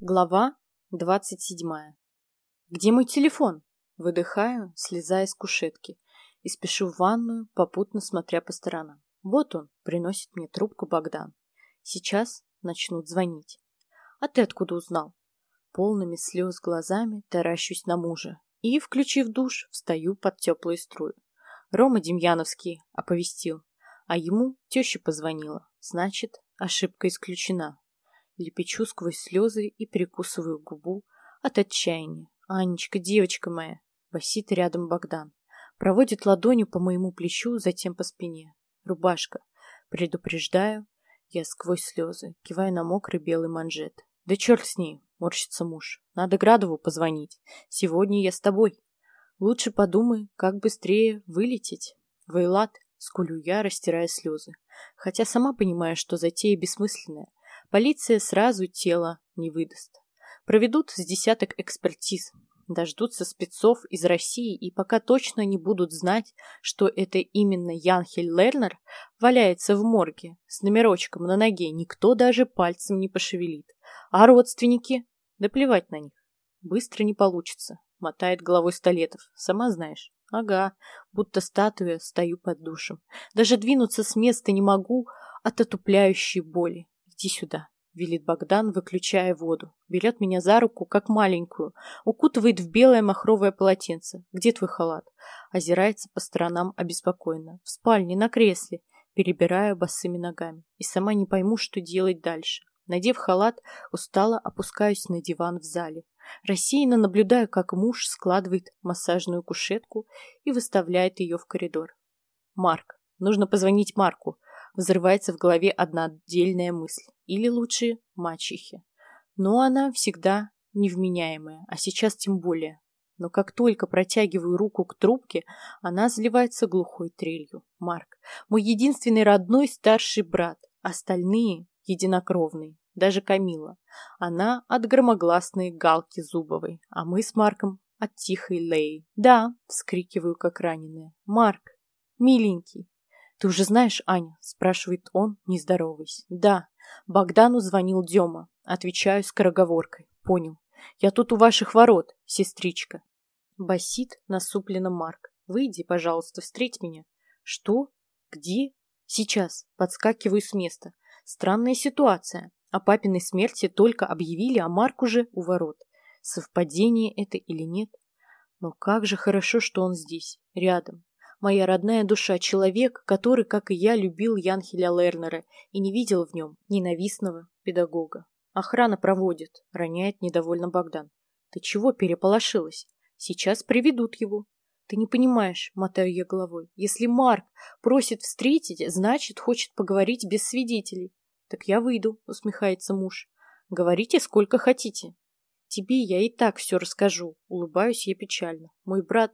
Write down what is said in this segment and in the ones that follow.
Глава двадцать седьмая. «Где мой телефон?» Выдыхаю, слезая с кушетки, и спешу в ванную, попутно смотря по сторонам. Вот он, приносит мне трубку Богдан. Сейчас начнут звонить. А ты откуда узнал? Полными слез глазами таращусь на мужа и, включив душ, встаю под теплую струю. Рома Демьяновский оповестил, а ему теща позвонила. Значит, ошибка исключена. Лепечу сквозь слезы и перекусываю губу от отчаяния. «Анечка, девочка моя!» Басит рядом Богдан. Проводит ладонью по моему плечу, затем по спине. Рубашка. Предупреждаю. Я сквозь слезы, киваю на мокрый белый манжет. «Да черт с ней!» — морщится муж. «Надо Градову позвонить. Сегодня я с тобой. Лучше подумай, как быстрее вылететь. Вейлат!» — скулю я, растирая слезы. Хотя сама понимаю, что затея бессмысленная. Полиция сразу тело не выдаст. Проведут с десяток экспертиз, дождутся спецов из России и пока точно не будут знать, что это именно Янхель Лернер валяется в морге с номерочком на ноге, никто даже пальцем не пошевелит. А родственники? Да плевать на них. Быстро не получится, мотает головой Столетов. Сама знаешь. Ага, будто статуя стою под душем. Даже двинуться с места не могу от отупляющей боли. «Иди сюда», — велит Богдан, выключая воду. Берет меня за руку, как маленькую, укутывает в белое махровое полотенце. «Где твой халат?» Озирается по сторонам обеспокоенно. «В спальне, на кресле», перебираю босыми ногами. И сама не пойму, что делать дальше. Надев халат, устало опускаюсь на диван в зале. Рассеянно наблюдаю, как муж складывает массажную кушетку и выставляет ее в коридор. «Марк. Нужно позвонить Марку взрывается в голове одна отдельная мысль. Или лучше мачехи. Но она всегда невменяемая, а сейчас тем более. Но как только протягиваю руку к трубке, она заливается глухой трелью. Марк, мой единственный родной старший брат, остальные единокровные, даже Камила. Она от громогласной Галки Зубовой, а мы с Марком от тихой Леи. «Да», — вскрикиваю, как раненая. «Марк, миленький, «Ты уже знаешь, Аня?» – спрашивает он, не здороваясь. «Да. Богдану звонил Дема». Отвечаю скороговоркой. «Понял. Я тут у ваших ворот, сестричка». Басит насупленно Марк. «Выйди, пожалуйста, встреть меня». «Что? Где?» «Сейчас». Подскакиваю с места. Странная ситуация. О папиной смерти только объявили, а Марк уже у ворот. Совпадение это или нет? Но как же хорошо, что он здесь, рядом моя родная душа, человек, который, как и я, любил Янхеля Лернера и не видел в нем ненавистного педагога. Охрана проводит, роняет недовольно Богдан. Ты чего переполошилась? Сейчас приведут его. Ты не понимаешь, мотаю я головой. Если Марк просит встретить, значит, хочет поговорить без свидетелей. Так я выйду, усмехается муж. Говорите сколько хотите. Тебе я и так все расскажу. Улыбаюсь я печально. Мой брат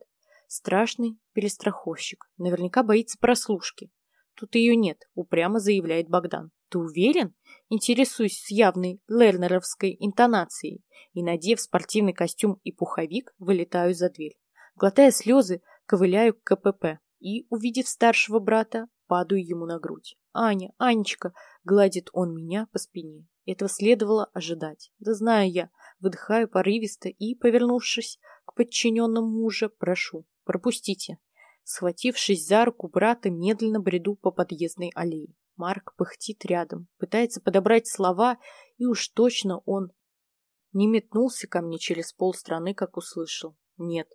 Страшный перестраховщик. Наверняка боится прослушки. Тут ее нет, упрямо заявляет Богдан. Ты уверен? Интересуюсь с явной лернеровской интонацией и, надев спортивный костюм и пуховик, вылетаю за дверь. Глотая слезы, ковыляю к КПП и, увидев старшего брата, падаю ему на грудь. «Аня, Анечка!» — гладит он меня по спине. Этого следовало ожидать. Да знаю я, выдыхаю порывисто и, повернувшись к подчиненным мужа, прошу. Пропустите. Схватившись за руку брата, медленно бреду по подъездной аллее. Марк пыхтит рядом, пытается подобрать слова, и уж точно он не метнулся ко мне через полстраны, как услышал. Нет,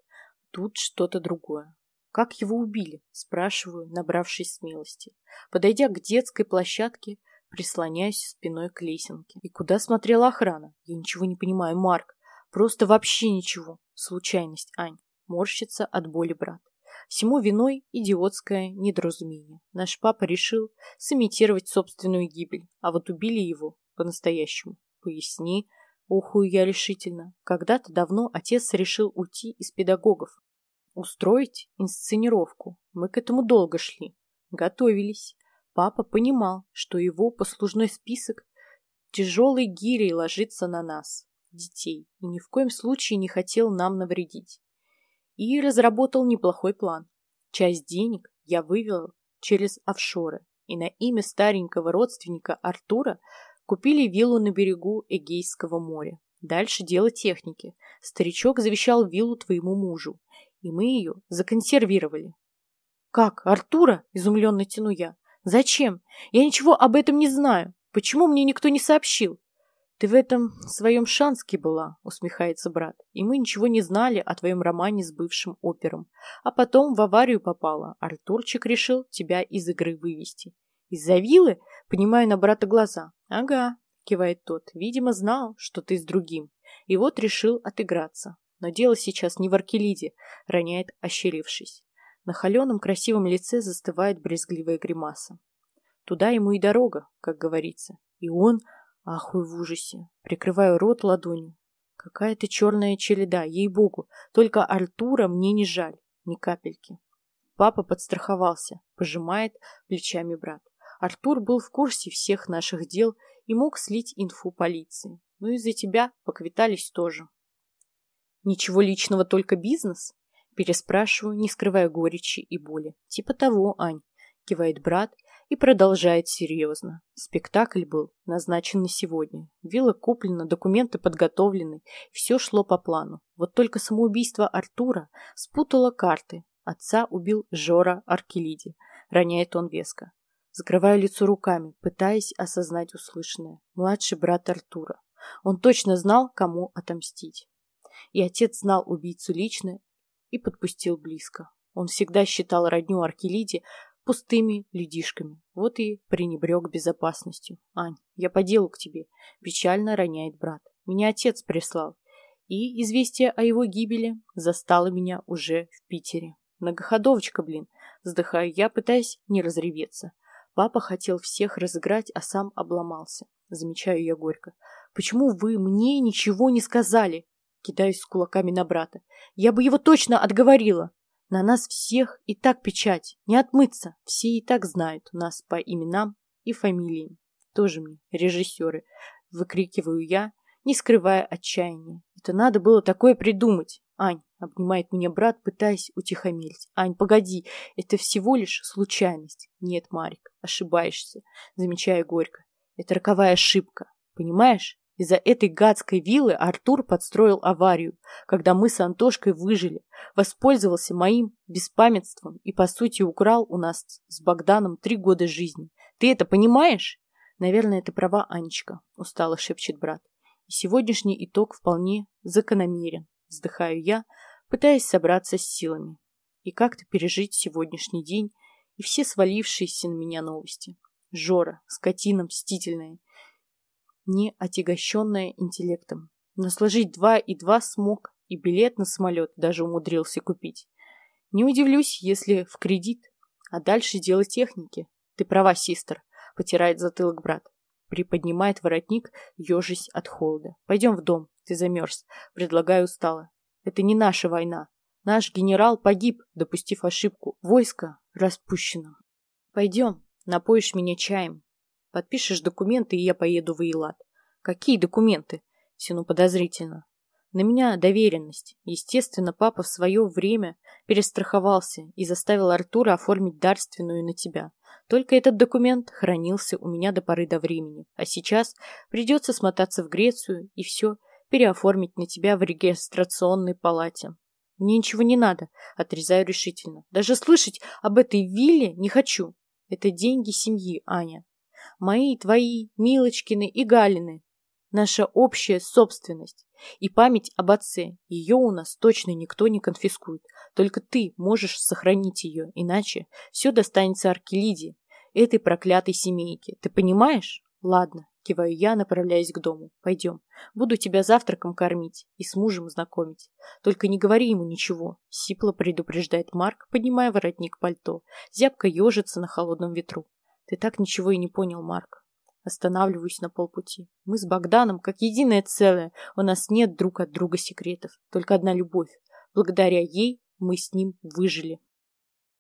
тут что-то другое. Как его убили? Спрашиваю, набравшись смелости. Подойдя к детской площадке, прислоняюсь спиной к лесенке. И куда смотрела охрана? Я ничего не понимаю, Марк. Просто вообще ничего. Случайность, Ань морщится от боли брат. Всему виной идиотское недоразумение. Наш папа решил сымитировать собственную гибель, а вот убили его по-настоящему. Поясни, ухую я решительно. Когда-то давно отец решил уйти из педагогов. Устроить инсценировку. Мы к этому долго шли. Готовились. Папа понимал, что его послужной список тяжелой гирей ложится на нас, детей, и ни в коем случае не хотел нам навредить и разработал неплохой план. Часть денег я вывел через офшоры, и на имя старенького родственника Артура купили виллу на берегу Эгейского моря. Дальше дело техники. Старичок завещал виллу твоему мужу, и мы ее законсервировали. Как, Артура? Изумленно тяну я. Зачем? Я ничего об этом не знаю. Почему мне никто не сообщил? Ты в этом своем шанске была, усмехается брат. И мы ничего не знали о твоем романе с бывшим опером. А потом в аварию попала. Артурчик решил тебя из игры вывести. Из-за вилы? Понимаю на брата глаза. Ага, кивает тот. Видимо, знал, что ты с другим. И вот решил отыграться. Но дело сейчас не в Аркелиде, роняет, ощерившись. На холеном красивом лице застывает брезгливая гримаса. Туда ему и дорога, как говорится. И он, ахуй в ужасе, прикрываю рот ладонью. Какая-то черная челеда, ей-богу. Только Артура мне не жаль, ни капельки. Папа подстраховался, пожимает плечами брат. Артур был в курсе всех наших дел и мог слить инфу полиции. Ну и за тебя поквитались тоже. Ничего личного, только бизнес? Переспрашиваю, не скрывая горечи и боли. Типа того, Ань, кивает брат и продолжает серьезно. Спектакль был назначен на сегодня. Вилла куплена, документы подготовлены, все шло по плану. Вот только самоубийство Артура спутало карты. Отца убил Жора Аркелиди, роняет он веско. Закрываю лицо руками, пытаясь осознать услышанное. Младший брат Артура. Он точно знал, кому отомстить. И отец знал убийцу лично и подпустил близко. Он всегда считал родню Аркелиди пустыми людишками. Вот и пренебрег безопасностью. Ань, я по делу к тебе. Печально роняет брат. Меня отец прислал. И известие о его гибели застало меня уже в Питере. Многоходовочка, блин. Вздыхаю я, пытаясь не разреветься. Папа хотел всех разыграть, а сам обломался. Замечаю я горько. Почему вы мне ничего не сказали? Кидаюсь с кулаками на брата. Я бы его точно отговорила. На нас всех и так печать. Не отмыться. Все и так знают нас по именам и фамилиям. Тоже мне режиссеры. Выкрикиваю я, не скрывая отчаяния. Это надо было такое придумать. Ань, обнимает меня брат, пытаясь утихомирить. Ань, погоди, это всего лишь случайность. Нет, Марик, ошибаешься, замечая горько. Это роковая ошибка. Понимаешь? Из-за этой гадской виллы Артур подстроил аварию, когда мы с Антошкой выжили, воспользовался моим беспамятством и, по сути, украл у нас с Богданом три года жизни. Ты это понимаешь? Наверное, ты права, Анечка, устало шепчет брат. И сегодняшний итог вполне закономерен, вздыхаю я, пытаясь собраться с силами. И как-то пережить сегодняшний день и все свалившиеся на меня новости. Жора, скотина мстительная, не отягощенная интеллектом. Но сложить два и два смог, и билет на самолет даже умудрился купить. Не удивлюсь, если в кредит. А дальше дело техники. Ты права, систер, потирает затылок брат. Приподнимает воротник, ежись от холода. Пойдем в дом, ты замерз. Предлагаю устало. Это не наша война. Наш генерал погиб, допустив ошибку. Войско распущено. Пойдем, напоишь меня чаем. Подпишешь документы, и я поеду в Ейлат. Какие документы? Тяну подозрительно. На меня доверенность. Естественно, папа в свое время перестраховался и заставил Артура оформить дарственную на тебя. Только этот документ хранился у меня до поры до времени. А сейчас придется смотаться в Грецию и все переоформить на тебя в регистрационной палате. Мне ничего не надо, отрезаю решительно. Даже слышать об этой вилле не хочу. Это деньги семьи, Аня. Мои, твои, Милочкины и Галины. Наша общая собственность. И память об отце. Ее у нас точно никто не конфискует. Только ты можешь сохранить ее, иначе все достанется Аркелиде, этой проклятой семейке. Ты понимаешь? Ладно, киваю я, направляясь к дому. Пойдем. Буду тебя завтраком кормить и с мужем знакомить. Только не говори ему ничего. Сипло предупреждает Марк, поднимая воротник пальто. Зябко ежится на холодном ветру. Ты так ничего и не понял, Марк. Останавливаюсь на полпути. Мы с Богданом как единое целое. У нас нет друг от друга секретов. Только одна любовь. Благодаря ей мы с ним выжили.